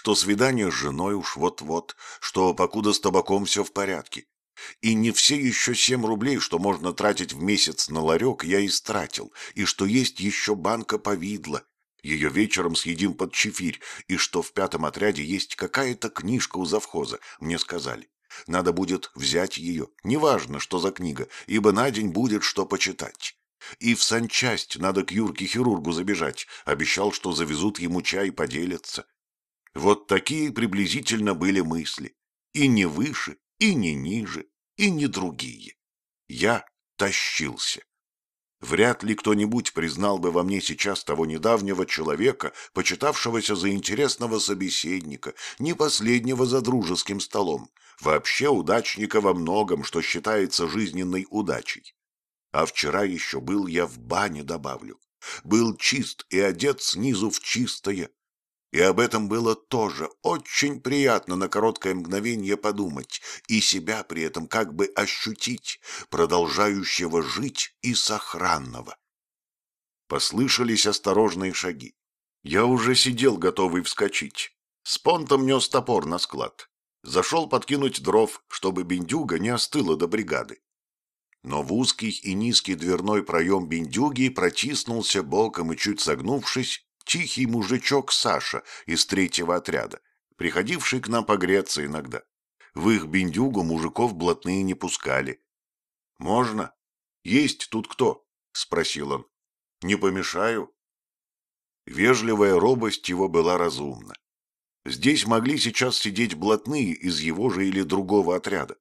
что свидание с женой уж вот-вот, что покуда с табаком все в порядке. И не все еще семь рублей, что можно тратить в месяц на ларек, я истратил, и что есть еще банка повидла. Ее вечером съедим под чефирь, и что в пятом отряде есть какая-то книжка у завхоза, мне сказали. Надо будет взять ее, неважно, что за книга, ибо на день будет что почитать. И в санчасть надо к Юрке-хирургу забежать, обещал, что завезут ему чай и поделятся. Вот такие приблизительно были мысли. И не выше, и не ниже, и не другие. Я тащился. Вряд ли кто-нибудь признал бы во мне сейчас того недавнего человека, почитавшегося за интересного собеседника, не последнего за дружеским столом, вообще удачника во многом, что считается жизненной удачей. А вчера еще был я в бане, добавлю. Был чист и одет снизу в чистое, и об этом было тоже очень приятно на короткое мгновение подумать и себя при этом как бы ощутить, продолжающего жить и сохранного. Послышались осторожные шаги. Я уже сидел, готовый вскочить. Спонтом нес топор на склад. Зашел подкинуть дров, чтобы бендюга не остыла до бригады. Но в узкий и низкий дверной проем бендюги протиснулся боком и, чуть согнувшись, тихий мужичок Саша из третьего отряда, приходивший к нам погреться иногда. В их бендюгу мужиков блатные не пускали. «Можно? Есть тут кто?» — спросил он. «Не помешаю?» Вежливая робость его была разумна. Здесь могли сейчас сидеть блатные из его же или другого отряда.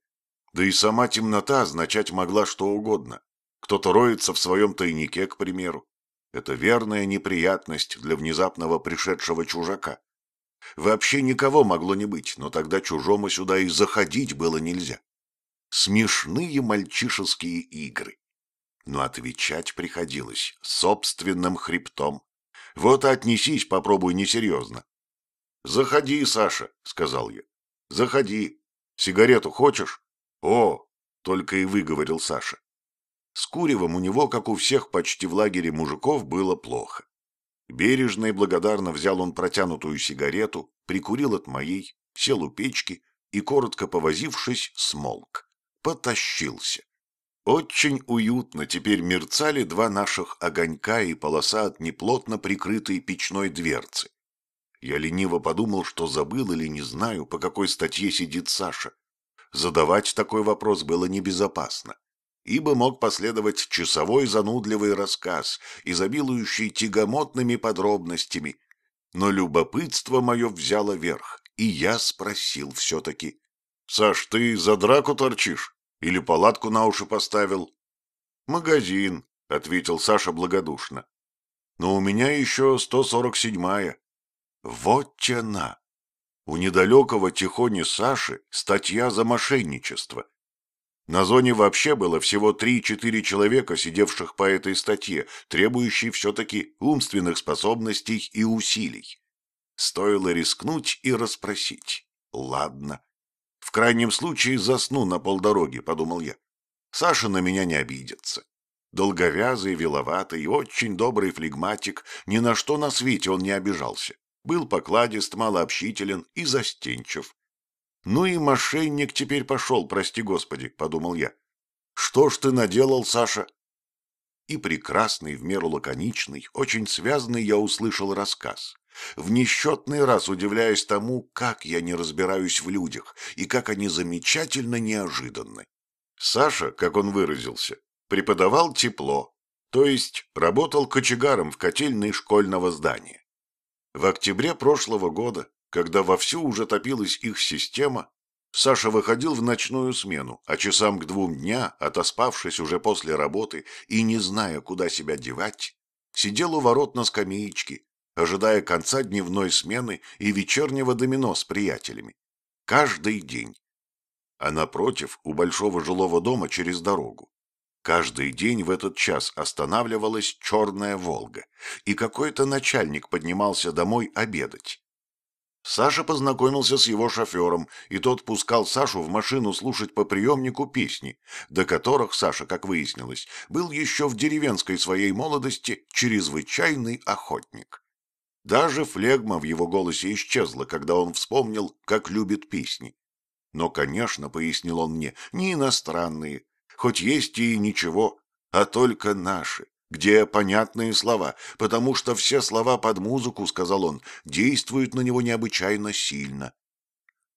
Да и сама темнота означать могла что угодно. Кто-то роется в своем тайнике, к примеру. Это верная неприятность для внезапного пришедшего чужака. Вообще никого могло не быть, но тогда чужому сюда и заходить было нельзя. Смешные мальчишеские игры. Но отвечать приходилось собственным хребтом. Вот отнесись, попробуй несерьезно. «Заходи, Саша», — сказал я. «Заходи. Сигарету хочешь?» «О!» — только и выговорил Саша. С куревом у него, как у всех почти в лагере мужиков, было плохо. Бережно и благодарно взял он протянутую сигарету, прикурил от моей, сел у печки и, коротко повозившись, смолк. Потащился. Очень уютно теперь мерцали два наших огонька и полоса от неплотно прикрытой печной дверцы. Я лениво подумал, что забыл или не знаю, по какой статье сидит Саша. Задавать такой вопрос было небезопасно ибо мог последовать часовой занудливый рассказ, изобилующий тягомотными подробностями. Но любопытство мое взяло верх, и я спросил все-таки. — Саш, ты за драку торчишь? Или палатку на уши поставил? — Магазин, — ответил Саша благодушно. — Но у меня еще 147-я. Вот тяна! У недалекого Тихони Саши статья за мошенничество. На зоне вообще было всего 3-4 человека, сидевших по этой статье, требующей все-таки умственных способностей и усилий. Стоило рискнуть и расспросить. Ладно. В крайнем случае засну на полдороги, подумал я. Саша на меня не обидится. Долговязый, виловатый, очень добрый флегматик, ни на что на свете он не обижался. Был покладист, малообщителен и застенчив. «Ну и мошенник теперь пошел, прости господи», — подумал я. «Что ж ты наделал, Саша?» И прекрасный, в меру лаконичный, очень связанный я услышал рассказ, в несчетный раз удивляясь тому, как я не разбираюсь в людях и как они замечательно неожиданны. Саша, как он выразился, преподавал тепло, то есть работал кочегаром в котельной школьного здания. В октябре прошлого года когда вовсю уже топилась их система, Саша выходил в ночную смену, а часам к двум дня, отоспавшись уже после работы и не зная, куда себя девать, сидел у ворот на скамеечке, ожидая конца дневной смены и вечернего домино с приятелями. Каждый день. А напротив, у большого жилого дома через дорогу. Каждый день в этот час останавливалась черная «Волга», и какой-то начальник поднимался домой обедать. Саша познакомился с его шофером, и тот пускал Сашу в машину слушать по приемнику песни, до которых Саша, как выяснилось, был еще в деревенской своей молодости чрезвычайный охотник. Даже флегма в его голосе исчезла, когда он вспомнил, как любит песни. Но, конечно, пояснил он мне, не иностранные, хоть есть и ничего, а только наши, где понятные слова, потому что все слова под музыку, сказал он, действуют на него необычайно сильно.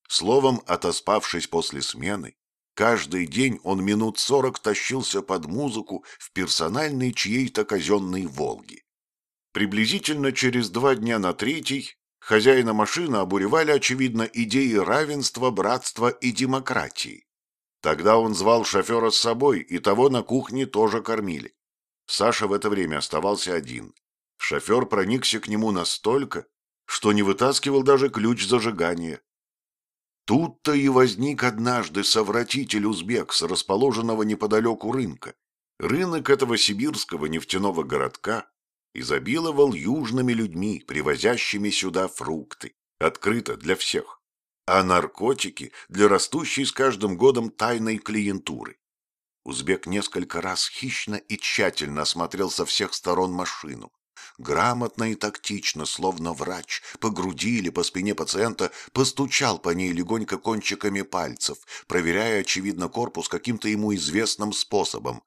Словом, отоспавшись после смены, каждый день он минут сорок тащился под музыку в персональной чьей-то казенной «Волге». Приблизительно через два дня на третий хозяина машины обуревали, очевидно, идеи равенства, братства и демократии. Тогда он звал шофера с собой, и того на кухне тоже кормили. Саша в это время оставался один. Шофер проникся к нему настолько, что не вытаскивал даже ключ зажигания. Тут-то и возник однажды совратитель-узбек с расположенного неподалеку рынка. Рынок этого сибирского нефтяного городка изобиловал южными людьми, привозящими сюда фрукты, открыто для всех, а наркотики для растущей с каждым годом тайной клиентуры. Узбек несколько раз хищно и тщательно осмотрел со всех сторон машину. Грамотно и тактично, словно врач, по груди или по спине пациента постучал по ней легонько кончиками пальцев, проверяя, очевидно, корпус каким-то ему известным способом,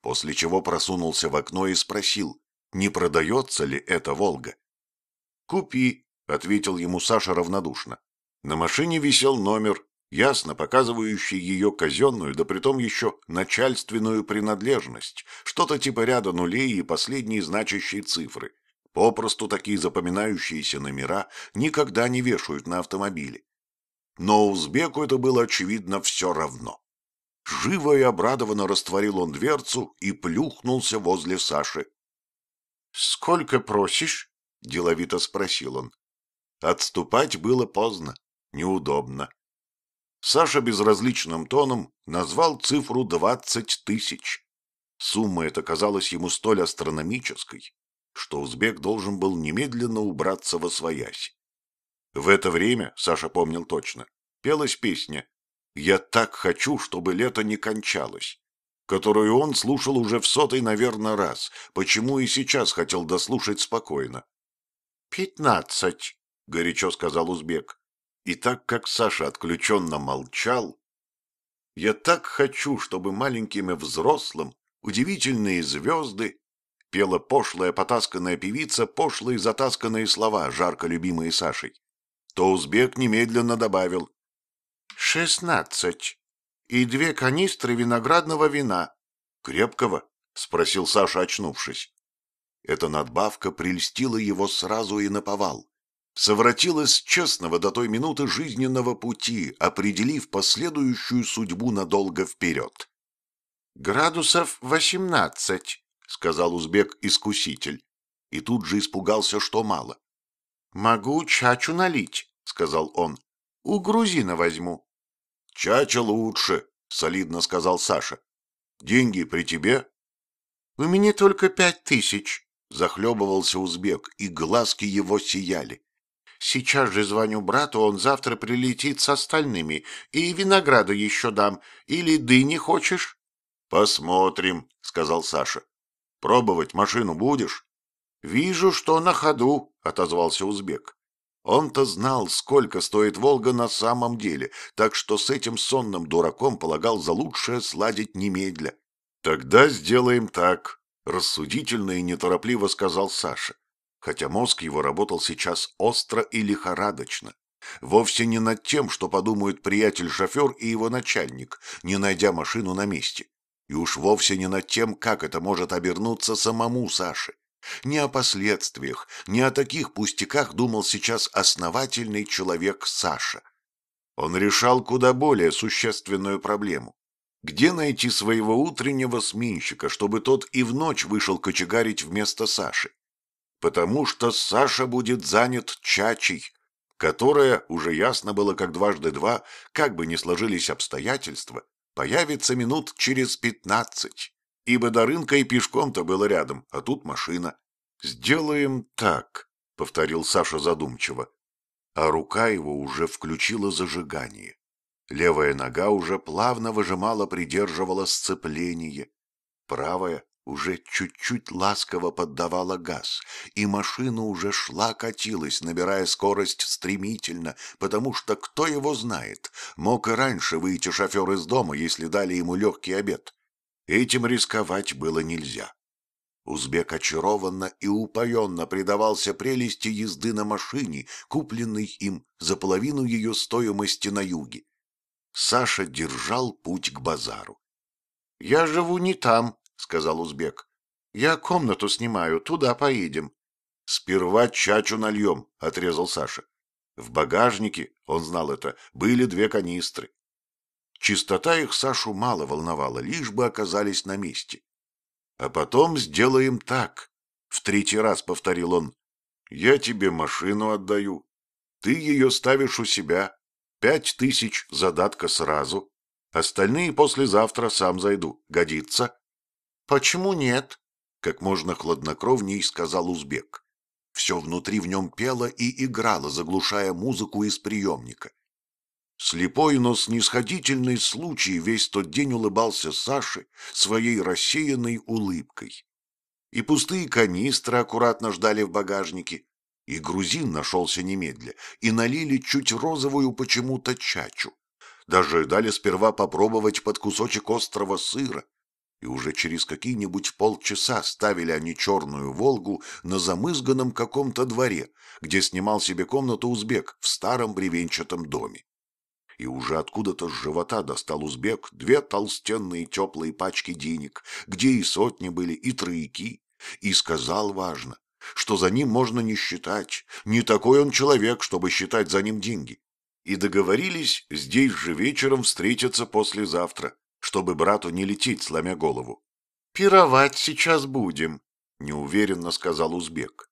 после чего просунулся в окно и спросил, не продается ли эта «Волга». «Купи», — ответил ему Саша равнодушно. На машине висел номер, ясно показывающий ее казенную, да притом еще начальственную принадлежность, что-то типа ряда нулей и последние значащие цифры. Попросту такие запоминающиеся номера никогда не вешают на автомобиле. Но узбеку это было, очевидно, все равно. Живо и обрадованно растворил он дверцу и плюхнулся возле Саши. «Сколько просишь?» — деловито спросил он. Отступать было поздно, неудобно. Саша безразличным тоном назвал цифру двадцать тысяч. Сумма эта казалась ему столь астрономической, что узбек должен был немедленно убраться во своясь. В это время, Саша помнил точно, пелась песня «Я так хочу, чтобы лето не кончалось», которую он слушал уже в сотый, наверное, раз, почему и сейчас хотел дослушать спокойно. «Пятнадцать», — горячо сказал узбек. И так как Саша отключенно молчал, «Я так хочу, чтобы маленьким и взрослым удивительные звезды пела пошлая потасканная певица пошлые затасканные слова, жарко любимые Сашей, то узбек немедленно добавил «Шестнадцать» и две канистры виноградного вина. Крепкого? спросил Саша, очнувшись. Эта надбавка прельстила его сразу и наповал. Совратила с честного до той минуты жизненного пути, определив последующую судьбу надолго вперед. «Градусов восемнадцать», — сказал узбек-искуситель, и тут же испугался, что мало. «Могу чачу налить», — сказал он. «У грузина возьму». «Чача лучше», — солидно сказал Саша. «Деньги при тебе?» «У меня только пять тысяч», — захлебывался узбек, и глазки его сияли. «Сейчас же звоню брату, он завтра прилетит с остальными, и винограда еще дам. Или дыни хочешь?» «Посмотрим», — сказал Саша. «Пробовать машину будешь?» «Вижу, что на ходу», — отозвался узбек. Он-то знал, сколько стоит «Волга» на самом деле, так что с этим сонным дураком полагал за лучшее сладить немедля. «Тогда сделаем так», — рассудительно и неторопливо сказал Саша, хотя мозг его работал сейчас остро и лихорадочно. Вовсе не над тем, что подумают приятель-шофер и его начальник, не найдя машину на месте. И уж вовсе не над тем, как это может обернуться самому Саше. Не о последствиях, не о таких пустяках думал сейчас основательный человек Саша. Он решал куда более существенную проблему. Где найти своего утреннего сменщика, чтобы тот и в ночь вышел кочегарить вместо Саши? Потому что Саша будет занят чачей, которая, уже ясно было как дважды два, как бы ни сложились обстоятельства, появится минут через пятнадцать ибо до рынка и пешком-то было рядом, а тут машина. «Сделаем так», — повторил Саша задумчиво. А рука его уже включила зажигание. Левая нога уже плавно выжимала, придерживала сцепление. Правая уже чуть-чуть ласково поддавала газ, и машина уже шла-катилась, набирая скорость стремительно, потому что, кто его знает, мог и раньше выйти шофер из дома, если дали ему легкий обед. Этим рисковать было нельзя. Узбек очарованно и упоенно предавался прелести езды на машине, купленной им за половину ее стоимости на юге. Саша держал путь к базару. — Я живу не там, — сказал узбек. — Я комнату снимаю, туда поедем. — Сперва чачу нальем, — отрезал Саша. В багажнике, он знал это, были две канистры. Чистота их Сашу мало волновала, лишь бы оказались на месте. А потом сделаем так, — в третий раз повторил он. Я тебе машину отдаю. Ты ее ставишь у себя. Пять тысяч задатка сразу. Остальные послезавтра сам зайду. Годится? «Почему нет?» — как можно хладнокровней сказал узбек. Все внутри в нем пело и играло, заглушая музыку из приемника. Слепой, но снисходительный случай весь тот день улыбался Саше своей рассеянной улыбкой. И пустые канистры аккуратно ждали в багажнике, и грузин нашелся немедля, и налили чуть розовую почему-то чачу. Даже дали сперва попробовать под кусочек острого сыра, и уже через какие-нибудь полчаса ставили они черную «Волгу» на замызганном каком-то дворе, где снимал себе комнату узбек в старом бревенчатом доме. И уже откуда-то с живота достал узбек две толстенные теплые пачки денег, где и сотни были, и трояки, и сказал важно, что за ним можно не считать, не такой он человек, чтобы считать за ним деньги. И договорились здесь же вечером встретиться послезавтра, чтобы брату не лететь, сломя голову. «Пировать сейчас будем», — неуверенно сказал узбек.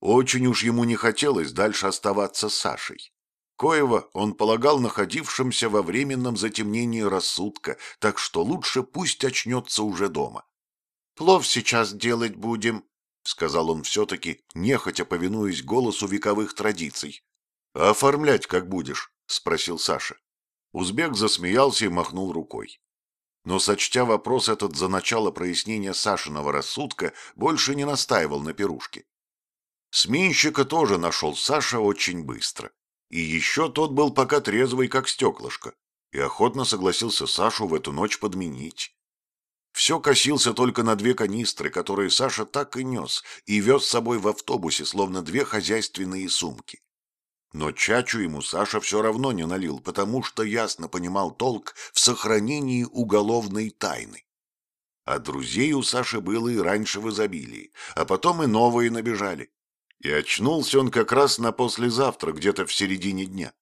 Очень уж ему не хотелось дальше оставаться с Сашей. Коева он полагал находившимся во временном затемнении рассудка, так что лучше пусть очнется уже дома. «Плов сейчас делать будем», — сказал он все-таки, нехотя повинуясь голосу вековых традиций. «А оформлять как будешь?» — спросил Саша. Узбек засмеялся и махнул рукой но, сочтя вопрос этот за начало прояснения Сашиного рассудка, больше не настаивал на пирушке. Сменщика тоже нашел Саша очень быстро. И еще тот был пока трезвый, как стеклышко, и охотно согласился Сашу в эту ночь подменить. Все косился только на две канистры, которые Саша так и нес, и вез с собой в автобусе, словно две хозяйственные сумки. Но чачу ему Саша все равно не налил, потому что ясно понимал толк в сохранении уголовной тайны. А друзей у Саши было и раньше в изобилии, а потом и новые набежали. И очнулся он как раз на послезавтра, где-то в середине дня.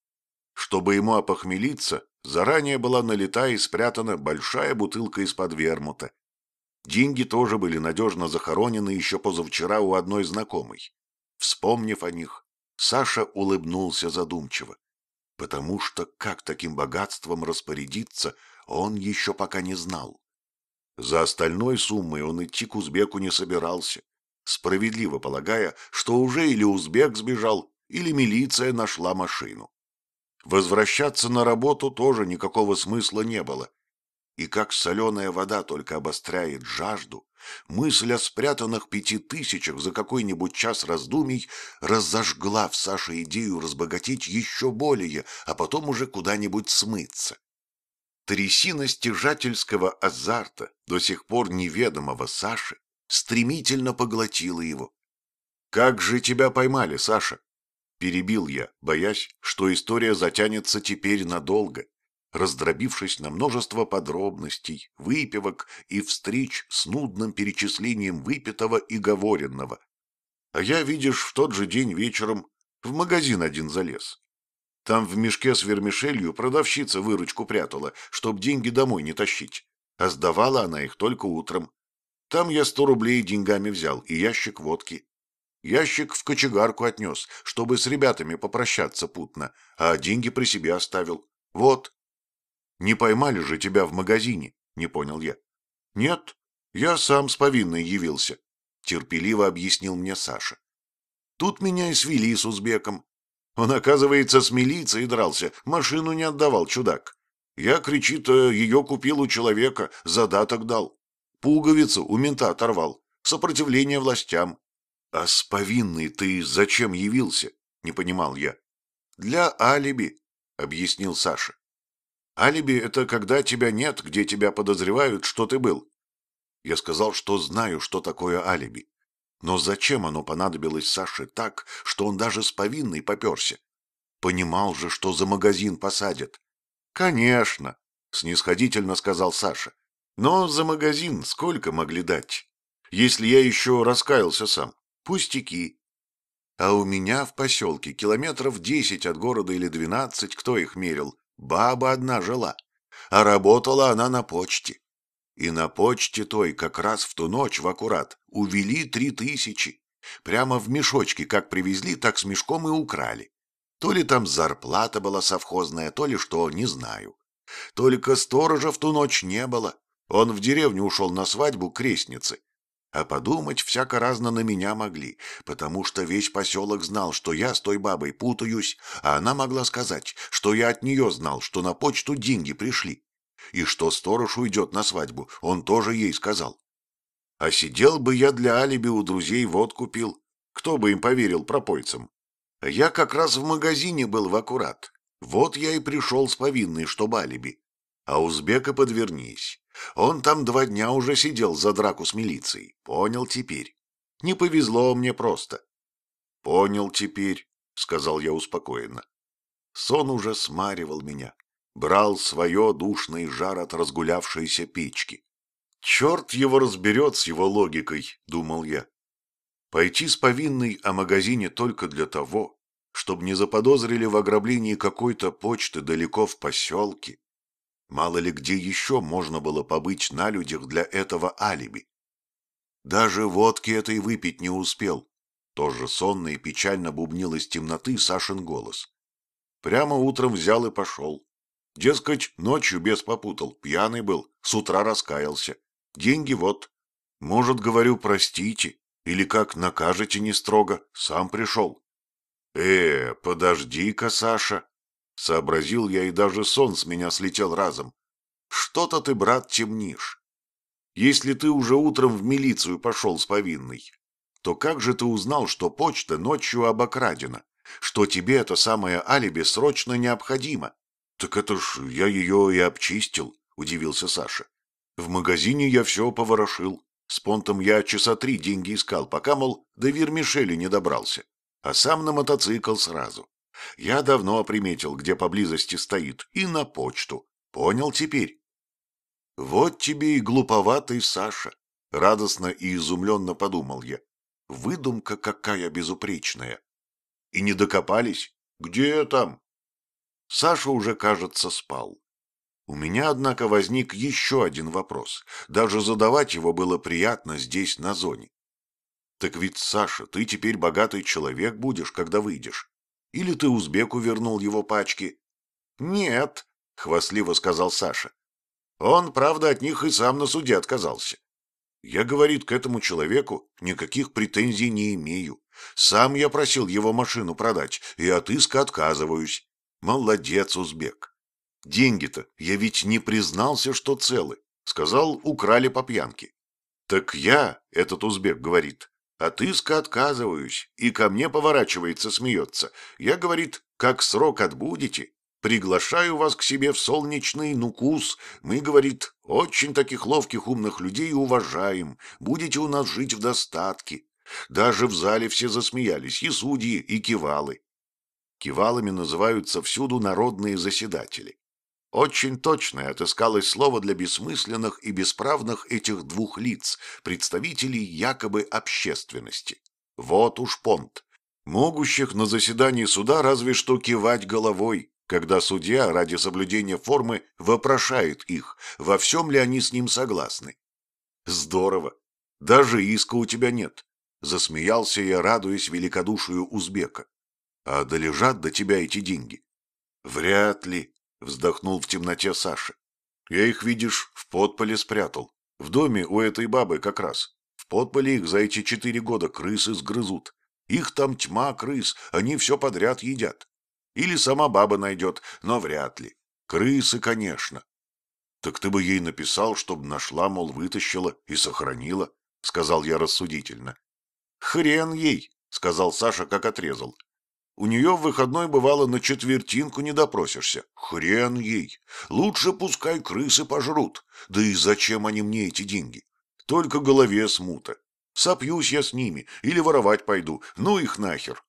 Чтобы ему опохмелиться, заранее была налита и спрятана большая бутылка из-под вермута. Деньги тоже были надежно захоронены еще позавчера у одной знакомой. Вспомнив о них, Саша улыбнулся задумчиво, потому что как таким богатством распорядиться, он еще пока не знал. За остальной суммой он идти к узбеку не собирался, справедливо полагая, что уже или узбек сбежал, или милиция нашла машину. Возвращаться на работу тоже никакого смысла не было. И как соленая вода только обостряет жажду, Мысль о спрятанных пяти тысячах за какой-нибудь час раздумий разожгла в Саше идею разбогатеть еще более, а потом уже куда-нибудь смыться. Трясина стяжательского азарта, до сих пор неведомого Саше, стремительно поглотила его. «Как же тебя поймали, Саша?» Перебил я, боясь, что история затянется теперь надолго раздробившись на множество подробностей, выпивок и встреч с нудным перечислением выпитого и говоренного. А я, видишь, в тот же день вечером в магазин один залез. Там в мешке с вермишелью продавщица выручку прятала, чтоб деньги домой не тащить, а сдавала она их только утром. Там я сто рублей деньгами взял и ящик водки. Ящик в кочегарку отнес, чтобы с ребятами попрощаться путно, а деньги при себе оставил. Вот, не поймали же тебя в магазине, не понял я. Нет, я сам с повинной явился, терпеливо объяснил мне Саша. Тут меня и свели с узбеком. Он, оказывается, с милицией дрался, машину не отдавал, чудак. Я, кричит, э, ее купил у человека, задаток дал. Пуговицу у мента оторвал. Сопротивление властям. А с повинной ты зачем явился? Не понимал я. Для алиби, объяснил Саша. Алиби — это когда тебя нет, где тебя подозревают, что ты был. Я сказал, что знаю, что такое алиби. Но зачем оно понадобилось Саше так, что он даже с повинной поперся? Понимал же, что за магазин посадят. «Конечно», — снисходительно сказал Саша. «Но за магазин сколько могли дать? Если я еще раскаялся сам. Пустяки. А у меня в поселке километров десять от города или двенадцать, кто их мерил, баба одна жила. А работала она на почте. И на почте той как раз в ту ночь в аккурат увели три тысячи. Прямо в мешочке, как привезли, так с мешком и украли. То ли там зарплата была совхозная, то ли что, не знаю. Только сторожа в ту ночь не было. Он в деревню ушел на свадьбу крестницы. А подумать всяко разно на меня могли, потому что весь поселок знал, что я с той бабой путаюсь, а она могла сказать, что я от нее знал, что на почту деньги пришли. И что сторож уйдет на свадьбу, он тоже ей сказал. А сидел бы я для алиби у друзей, водку пил. Кто бы им поверил пропойцам? Я как раз в магазине был в аккурат. Вот я и пришел с повинной, чтоб алиби. А узбека подвернись. Он там два дня уже сидел за драку с милицией. Понял теперь. Не повезло мне просто. Понял теперь, сказал я успокоенно. Сон уже смаривал меня. Брал свое душный жар от разгулявшейся печки. Черт его разберет с его логикой, думал я. Пойти с повинной о магазине только для того, чтобы не заподозрили в ограблении какой-то почты далеко в поселке. Мало ли где еще можно было побыть на людях для этого алиби. Даже водки этой выпить не успел. Тоже сонно и печально бубнил из темноты Сашин голос. Прямо утром взял и пошел. Дескать, ночью без попутал, пьяный был, с утра раскаялся. Деньги вот. Может, говорю, простите, или как накажете не строго, сам пришел. Э, подожди-ка, Саша. Сообразил я, и даже сон с меня слетел разом. Что-то ты, брат, темнишь. Если ты уже утром в милицию пошел с повинной, то как же ты узнал, что почта ночью обокрадена, что тебе это самое алиби срочно необходимо? Так это ж я ее и обчистил, удивился Саша. В магазине я все поворошил. С понтом я часа три деньги искал, пока, мол, до Вермишели не добрался. А сам на мотоцикл сразу. Я давно приметил, где поблизости стоит, и на почту. Понял теперь? Вот тебе и глуповатый Саша. Радостно и изумленно подумал я. Выдумка какая безупречная. И не докопались? Где там? Саша уже, кажется, спал. У меня, однако, возник еще один вопрос. Даже задавать его было приятно здесь, на зоне. Так ведь, Саша, ты теперь богатый человек будешь, когда выйдешь. Или ты узбеку вернул его пачки? Нет, хвастливо сказал Саша. Он, правда, от них и сам на суде отказался. Я, говорит, к этому человеку никаких претензий не имею. Сам я просил его машину продать, и от иска отказываюсь. Молодец, узбек. Деньги-то я ведь не признался, что целы. Сказал, украли по пьянке. Так я, этот узбек говорит, от иска отказываюсь, и ко мне поворачивается, смеется. Я, говорит, как срок отбудете, приглашаю вас к себе в солнечный нукус. Мы, говорит, очень таких ловких умных людей уважаем, будете у нас жить в достатке. Даже в зале все засмеялись, и судьи, и кивалы. Кивалами называются всюду народные заседатели. Очень точное отыскалось слово для бессмысленных и бесправных этих двух лиц, представителей якобы общественности. Вот уж понт. Могущих на заседании суда разве что кивать головой, когда судья ради соблюдения формы вопрошает их, во всем ли они с ним согласны. Здорово. Даже иска у тебя нет. Засмеялся я, радуясь великодушию узбека. А долежат до тебя эти деньги? Вряд ли, Вздохнул в темноте Саша. Я их, видишь, в подполе спрятал. В доме у этой бабы как раз. В подполе их за эти четыре года крысы сгрызут. Их там тьма крыс, они все подряд едят. Или сама баба найдет, но вряд ли. Крысы, конечно. Так ты бы ей написал, чтобы нашла, мол, вытащила и сохранила, сказал я рассудительно. Хрен ей, сказал Саша, как отрезал. У нее в выходной бывало на четвертинку не допросишься. Хрен ей. Лучше пускай крысы пожрут. Да и зачем они мне эти деньги? Только голове смута. Сопьюсь я с ними или воровать пойду. Ну их нахер.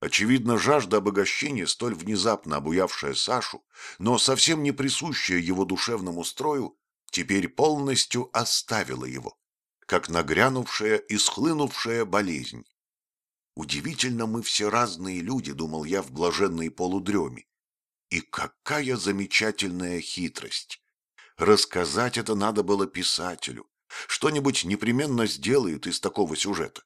Очевидно, жажда обогащения, столь внезапно обуявшая Сашу, но совсем не присущая его душевному строю, теперь полностью оставила его, как нагрянувшая и схлынувшая болезнь. Удивительно, мы все разные люди, думал я в блаженной полудреме. И какая замечательная хитрость! Рассказать это надо было писателю. Что-нибудь непременно сделают из такого сюжета.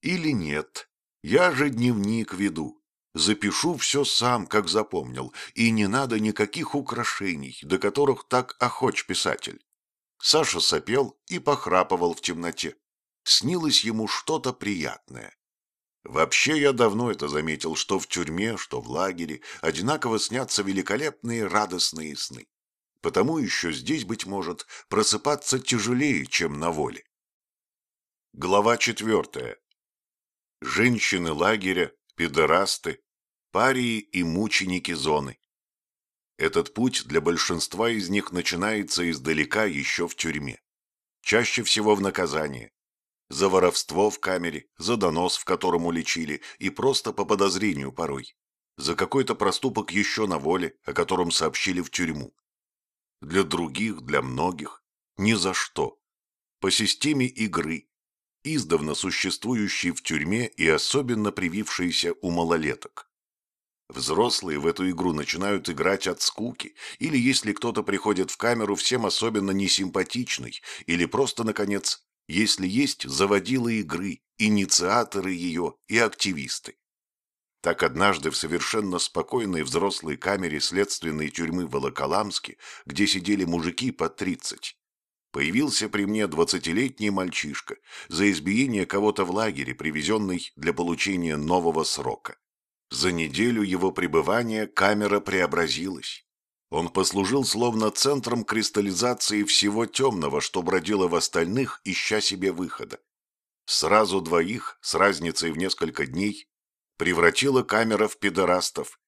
Или нет. Я же дневник веду. Запишу все сам, как запомнил, и не надо никаких украшений, до которых так охоч писатель. Саша сопел и похрапывал в темноте. Снилось ему что-то приятное. Вообще я давно это заметил, что в тюрьме, что в лагере одинаково снятся великолепные радостные сны. Потому еще здесь, быть может, просыпаться тяжелее, чем на воле. Глава четвертая. Женщины лагеря, педерасты, парии и мученики зоны. Этот путь для большинства из них начинается издалека еще в тюрьме. Чаще всего в наказание, за воровство в камере, за донос, в котором уличили, и просто по подозрению порой. За какой-то проступок еще на воле, о котором сообщили в тюрьму. Для других, для многих, ни за что. По системе игры, издавна существующей в тюрьме и особенно привившейся у малолеток. Взрослые в эту игру начинают играть от скуки, или если кто-то приходит в камеру всем особенно несимпатичный, или просто, наконец, если есть заводилы игры, инициаторы ее и активисты. Так однажды в совершенно спокойной взрослой камере следственной тюрьмы Волоколамске, где сидели мужики по тридцать, появился при мне двадцатилетний мальчишка за избиение кого-то в лагере, привезенный для получения нового срока. За неделю его пребывания камера преобразилась. Он послужил словно центром кристаллизации всего темного, что бродило в остальных, ища себе выхода. Сразу двоих, с разницей в несколько дней, превратила камера в педорастов,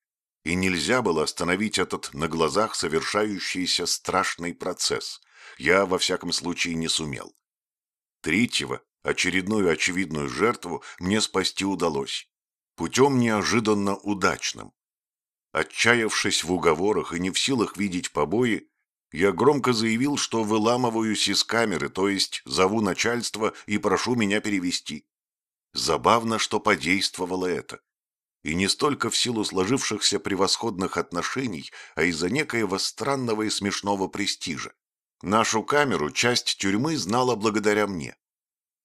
и нельзя было остановить этот на глазах совершающийся страшный процесс. Я, во всяком случае, не сумел. Третьего, очередную очевидную жертву, мне спасти удалось. Путем неожиданно удачным. Отчаявшись в уговорах и не в силах видеть побои, я громко заявил, что выламываюсь из камеры, то есть зову начальство и прошу меня перевести. Забавно, что подействовало это. И не столько в силу сложившихся превосходных отношений, а из-за некоего странного и смешного престижа. Нашу камеру часть тюрьмы знала благодаря мне.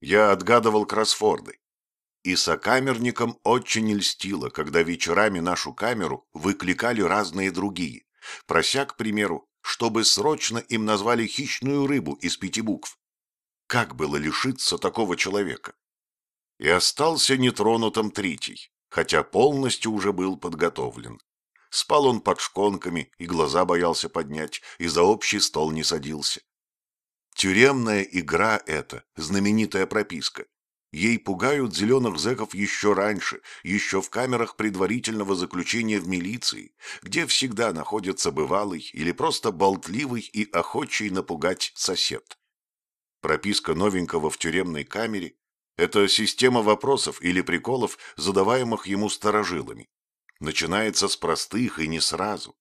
Я отгадывал кроссфорды, и сокамерникам очень льстило, когда вечерами нашу камеру выкликали разные другие, прося, к примеру, чтобы срочно им назвали хищную рыбу из пяти букв. Как было лишиться такого человека? И остался нетронутым третий, хотя полностью уже был подготовлен. Спал он под шконками и глаза боялся поднять, и за общий стол не садился. Тюремная игра эта, знаменитая прописка, Ей пугают зеленых зэков еще раньше, еще в камерах предварительного заключения в милиции, где всегда находится бывалый или просто болтливый и охочий напугать сосед. Прописка новенького в тюремной камере – это система вопросов или приколов, задаваемых ему старожилами. Начинается с простых и не сразу.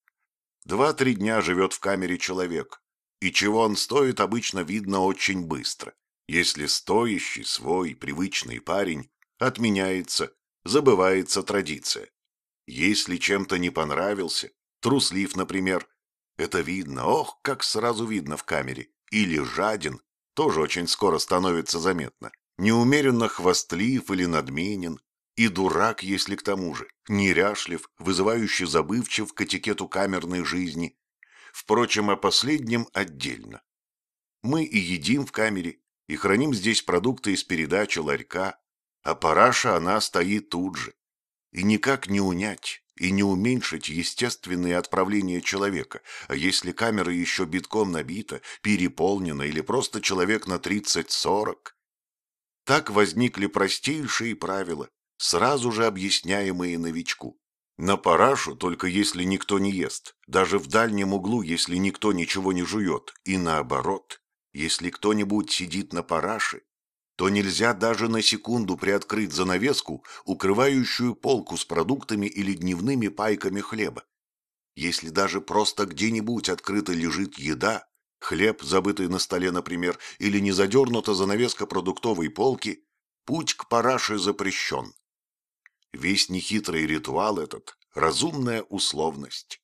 Два-три дня живет в камере человек, и чего он стоит, обычно видно очень быстро – если стоящий, свой, привычный парень отменяется, забывается традиция. Если чем-то не понравился, труслив, например, это видно, ох, как сразу видно в камере, или жаден, тоже очень скоро становится заметно, неумеренно хвастлив или надменен, и дурак, если к тому же, неряшлив, вызывающий забывчив к этикету камерной жизни. Впрочем, о последнем отдельно. Мы и едим в камере, и храним здесь продукты из передачи ларька, а параша она стоит тут же. И никак не унять, и не уменьшить естественные отправления человека, а если камера еще битком набита, переполнена или просто человек на 30-40. Так возникли простейшие правила, сразу же объясняемые новичку. На парашу только если никто не ест, даже в дальнем углу, если никто ничего не жует, и наоборот, если кто-нибудь сидит на параше, то нельзя даже на секунду приоткрыть занавеску, укрывающую полку с продуктами или дневными пайками хлеба. Если даже просто где-нибудь открыто лежит еда, хлеб, забытый на столе, например, или не задернута занавеска продуктовой полки, путь к параше запрещен. Весь нехитрый ритуал этот – разумная условность.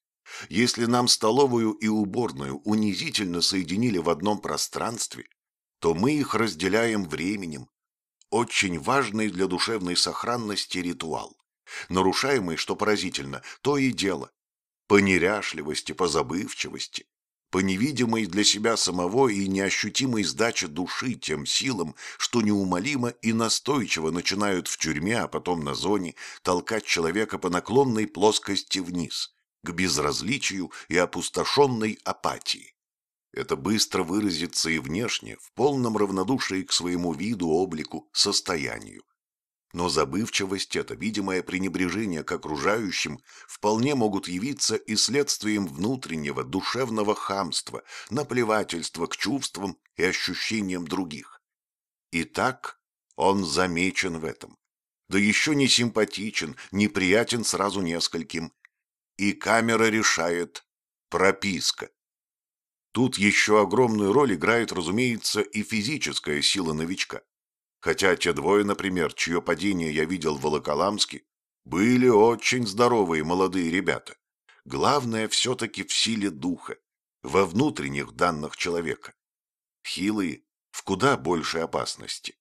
Если нам столовую и уборную унизительно соединили в одном пространстве, то мы их разделяем временем. Очень важный для душевной сохранности ритуал. Нарушаемый, что поразительно, то и дело. По неряшливости, по забывчивости, по невидимой для себя самого и неощутимой сдаче души тем силам, что неумолимо и настойчиво начинают в тюрьме, а потом на зоне, толкать человека по наклонной плоскости вниз, к безразличию и опустошенной апатии. Это быстро выразится и внешне, в полном равнодушии к своему виду, облику, состоянию. Но забывчивость, это видимое пренебрежение к окружающим, вполне могут явиться и следствием внутреннего душевного хамства, наплевательства к чувствам и ощущениям других. Итак, он замечен в этом. Да еще не симпатичен, неприятен сразу нескольким. И камера решает прописка. Тут еще огромную роль играет, разумеется, и физическая сила новичка. Хотя те двое, например, чье падение я видел в Волоколамске, были очень здоровые молодые ребята. Главное все-таки в силе духа, во внутренних данных человека. Хилые в куда большей опасности.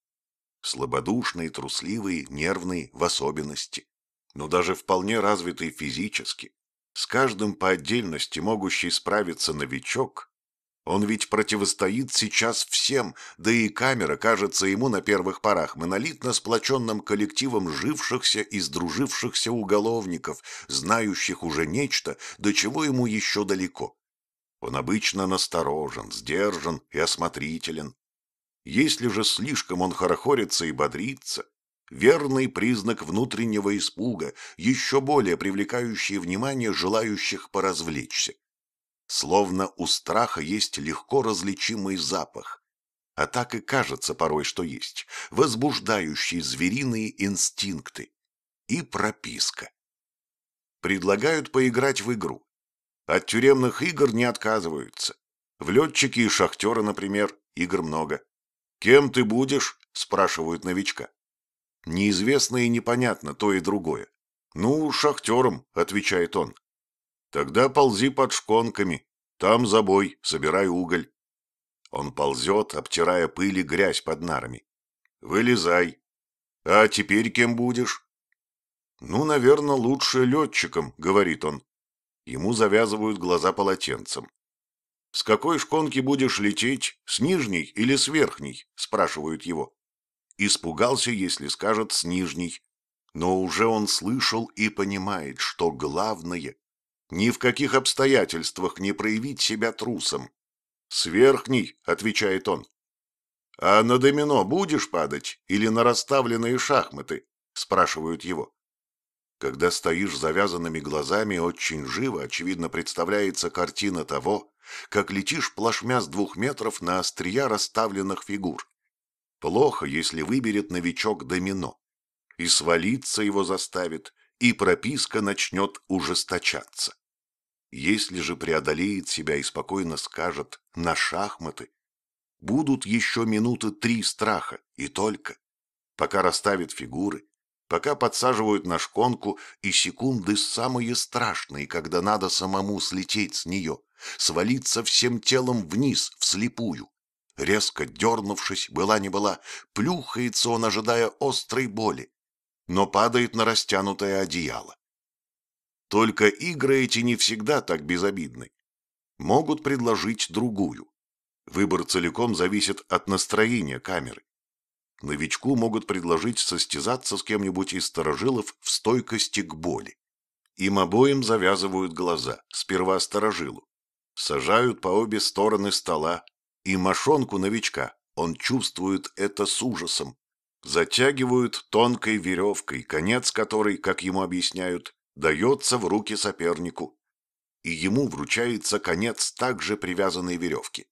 Слабодушные, трусливые, нервные в особенности. Но даже вполне развитый физически, с каждым по отдельности могущий справиться новичок, он ведь противостоит сейчас всем, да и камера кажется ему на первых порах монолитно сплоченным коллективом жившихся и сдружившихся уголовников, знающих уже нечто, до чего ему еще далеко. Он обычно насторожен, сдержан и осмотрителен. Если же слишком он хорохорится и бодрится, верный признак внутреннего испуга, еще более привлекающий внимание желающих поразвлечься. Словно у страха есть легко различимый запах, а так и кажется порой, что есть, возбуждающий звериные инстинкты. И прописка. Предлагают поиграть в игру. От тюремных игр не отказываются. В летчики и шахтеры, например, игр много. «Кем ты будешь?» – спрашивают новичка. Неизвестно и непонятно то и другое. «Ну, шахтером», – отвечает он. Тогда ползи под шконками. Там забой, собирай уголь. Он ползет, обтирая пыль и грязь под нарами. Вылезай. А теперь кем будешь? Ну, наверное, лучше летчиком, говорит он. Ему завязывают глаза полотенцем. «С какой шконки будешь лететь? С нижней или с верхней?» – спрашивают его. Испугался, если скажет «с нижней». Но уже он слышал и понимает, что главное ни в каких обстоятельствах не проявить себя трусом. «С верхней», — отвечает он. «А на домино будешь падать или на расставленные шахматы?» — спрашивают его. Когда стоишь завязанными глазами, очень живо, очевидно, представляется картина того, как летишь плашмя с двух метров на острия расставленных фигур. Плохо, если выберет новичок домино. И свалиться его заставит, и прописка начнет ужесточаться. Если же преодолеет себя и спокойно скажет «на шахматы», будут еще минуты три страха, и только. Пока расставят фигуры, пока подсаживают на шконку, и секунды самые страшные, когда надо самому слететь с нее, свалиться всем телом вниз, вслепую. Резко дернувшись, была не была, плюхается он, ожидая острой боли, но падает на растянутое одеяло. Только игры эти не всегда так безобидны. Могут предложить другую. Выбор целиком зависит от настроения камеры. Новичку могут предложить состязаться с кем-нибудь из сторожилов в стойкости к боли. Им обоим завязывают глаза, сперва сторожилу. Сажают по обе стороны стола, и мошонку новичка, он чувствует это с ужасом. Затягивают тонкой веревкой, конец которой, как ему объясняют, дается в руки сопернику. И ему вручается конец также привязанной веревки.